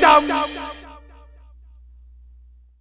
Down, down, down.